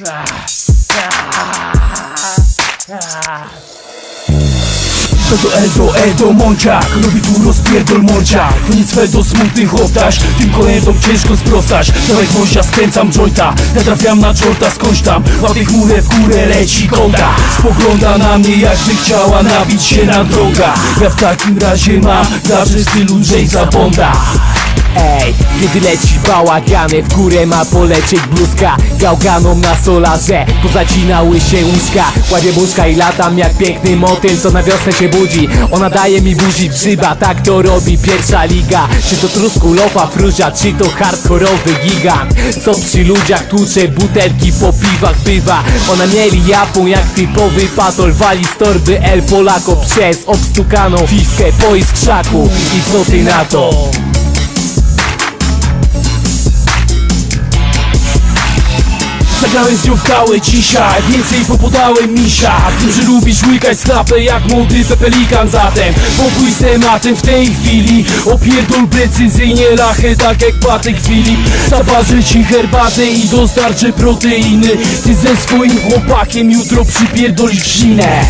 To Edo, Edo, Mąciak? Robi tu rozpierdol morcia To nic do smutnych obdarz Tym kolędom ciężko sprostać. Dawaj gwoździa, skręcam jointa. Natrafiam na czorta skądś tam. Chmurę, w górę leci konta. Spogląda na mnie jakby chciała nabić się na droga Ja w takim razie mam w stylu Jamesa Bonda Ej, kiedy leci bałagany W górę ma polecieć bluzka. Gałganą na solarze Pozacinały się łóżka Kładzie buźka i latam jak piękny motyl Co na wiosnę się budzi. Ona daje mi buzi grzyba Tak to robi pierwsza liga. Czy to trusku, lofa, fruzia Czy to hardkorowy gigant? Co przy ludziach tłucze butelki po piwach bywa. Ona mieli japą jak typowy patol Wali z torby El Polako Przez obstukaną fifkę po iskrzaku. I co ty na to? Zagrałem z nią w kałę dzisiaj Więcej popodałem misia. Że lubisz łykać sklapę jak młody pepelikan Zatem pokój z tematem w tej chwili. Opierdol precyzyjnie lachę tak jak Patek Filip. Zaparzę ci herbatę i dostarczę proteiny. Ty ze swoim chłopakiem jutro przypierdolisz sinę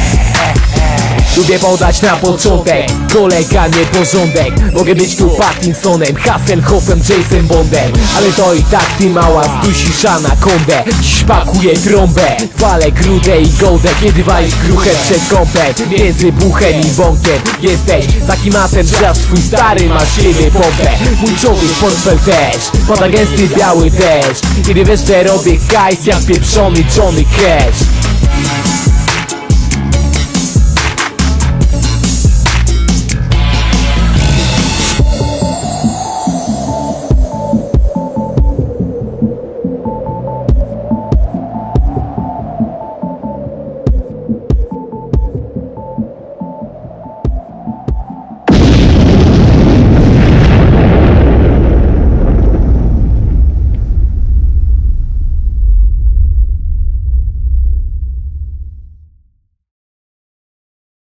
Lubię podać na początek Kolega nieporządek Mogę być tu Pattinsonem Hasselhoffem, Jason Bondem. Ale to i tak ty mała zdusisz anakondę Dziś pakuję trąbę Walę grudę i gołdę. Kiedy walisz gruchę przed kąpem Między buchem i bąkiem Jesteś taki masem, że aż twój stary ma siebie pompę. Mój człowiek portfel też Pada gęsty biały deszcz. Kiedy wiesz, że robię kajs jak pieprzony Johnny Cash